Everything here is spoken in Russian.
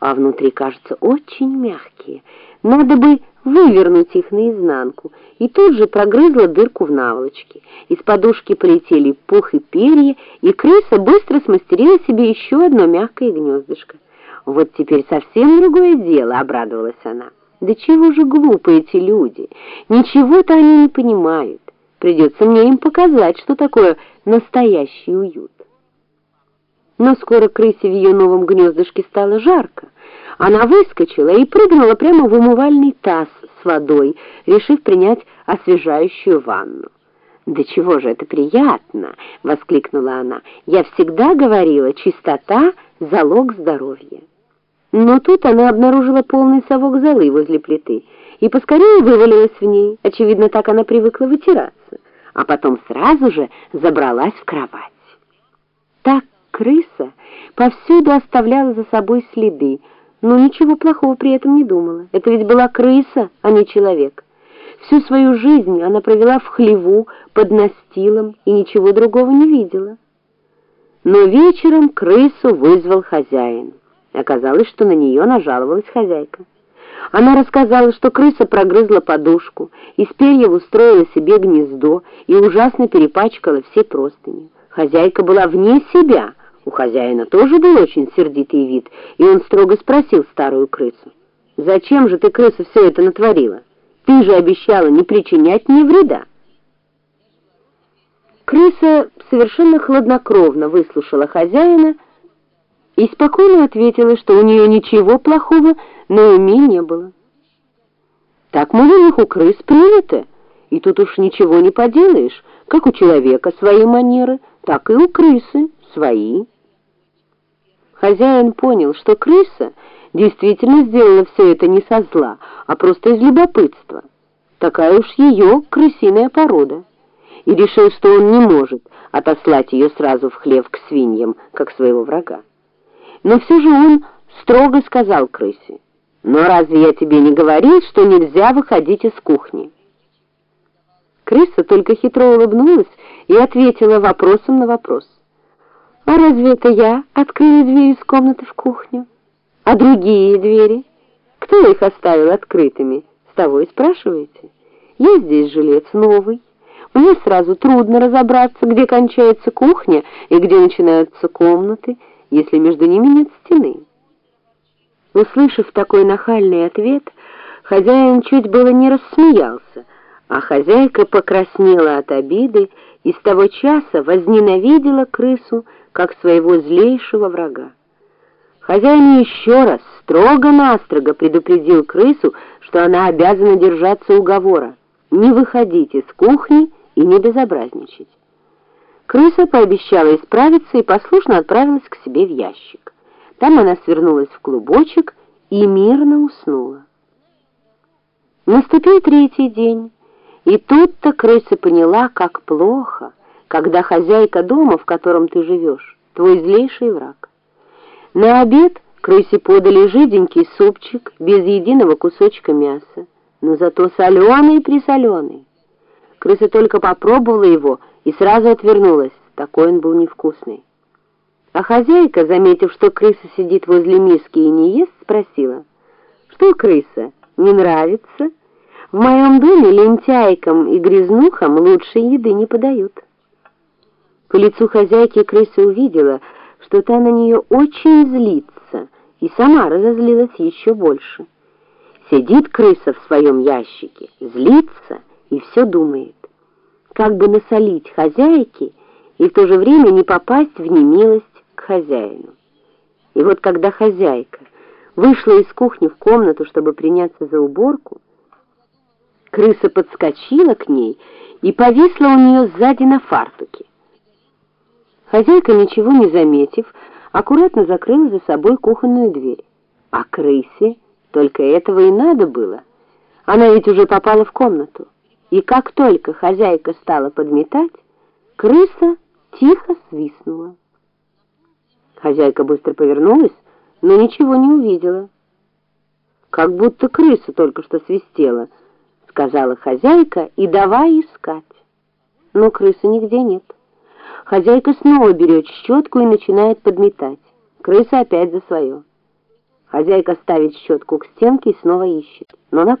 а внутри, кажется, очень мягкие. Надо бы вывернуть их наизнанку, и тут же прогрызла дырку в наволочке. Из подушки полетели пух и перья, и крыса быстро смастерила себе еще одно мягкое гнездышко. Вот теперь совсем другое дело, обрадовалась она. Да чего же глупы эти люди? Ничего-то они не понимают. Придется мне им показать, что такое настоящий уют. Но скоро крысе в ее новом гнездышке стало жарко. Она выскочила и прыгнула прямо в умывальный таз с водой, решив принять освежающую ванну. «Да чего же это приятно!» — воскликнула она. «Я всегда говорила, чистота — залог здоровья». Но тут она обнаружила полный совок золы возле плиты и поскорее вывалилась в ней. Очевидно, так она привыкла вытираться, а потом сразу же забралась в кровать. Так крыса повсюду оставляла за собой следы, но ничего плохого при этом не думала. Это ведь была крыса, а не человек. Всю свою жизнь она провела в хлеву, под настилом и ничего другого не видела. Но вечером крысу вызвал хозяин. Оказалось, что на нее нажаловалась хозяйка. Она рассказала, что крыса прогрызла подушку, из перьев устроила себе гнездо и ужасно перепачкала все простыни. Хозяйка была вне себя — у хозяина тоже был очень сердитый вид, и он строго спросил старую крысу. «Зачем же ты, крыса, все это натворила? Ты же обещала не причинять мне вреда». Крыса совершенно хладнокровно выслушала хозяина и спокойно ответила, что у нее ничего плохого на уме не было. Так, мол, у крыс принято, и тут уж ничего не поделаешь, как у человека свои манеры, так и у крысы свои. Хозяин понял, что крыса действительно сделала все это не со зла, а просто из любопытства. Такая уж ее крысиная порода. И решил, что он не может отослать ее сразу в хлев к свиньям, как своего врага. Но все же он строго сказал крысе, «Но разве я тебе не говорил, что нельзя выходить из кухни?» Крыса только хитро улыбнулась и ответила вопросом на вопрос. А разве это я открыла дверь из комнаты в кухню? А другие двери? Кто их оставил открытыми? С того и спрашиваете. Я здесь жилец новый. Мне сразу трудно разобраться, где кончается кухня и где начинаются комнаты, если между ними нет стены. Услышав такой нахальный ответ, хозяин чуть было не рассмеялся, а хозяйка покраснела от обиды и с того часа возненавидела крысу, как своего злейшего врага. Хозяин еще раз строго-настрого предупредил крысу, что она обязана держаться уговора, не выходить из кухни и не безобразничать. Крыса пообещала исправиться и послушно отправилась к себе в ящик. Там она свернулась в клубочек и мирно уснула. Наступил третий день, и тут-то крыса поняла, как плохо — когда хозяйка дома, в котором ты живешь, твой злейший враг. На обед крысе подали жиденький супчик без единого кусочка мяса, но зато соленый-присоленый. Крыса только попробовала его и сразу отвернулась, такой он был невкусный. А хозяйка, заметив, что крыса сидит возле миски и не ест, спросила, «Что, крыса, не нравится? В моем доме лентяйкам и грязнухам лучшей еды не подают». По лицу хозяйки крыса увидела, что та на нее очень злится, и сама разозлилась еще больше. Сидит крыса в своем ящике, злится и все думает. Как бы насолить хозяйке и в то же время не попасть в немилость к хозяину. И вот когда хозяйка вышла из кухни в комнату, чтобы приняться за уборку, крыса подскочила к ней и повисла у нее сзади на фартуке. Хозяйка, ничего не заметив, аккуратно закрыла за собой кухонную дверь. А крысе только этого и надо было. Она ведь уже попала в комнату. И как только хозяйка стала подметать, крыса тихо свистнула. Хозяйка быстро повернулась, но ничего не увидела. «Как будто крыса только что свистела», — сказала хозяйка, и давай искать. Но крысы нигде нет. Хозяйка снова берет щетку и начинает подметать. Крыса опять за свое. Хозяйка ставит щетку к стенке и снова ищет, но на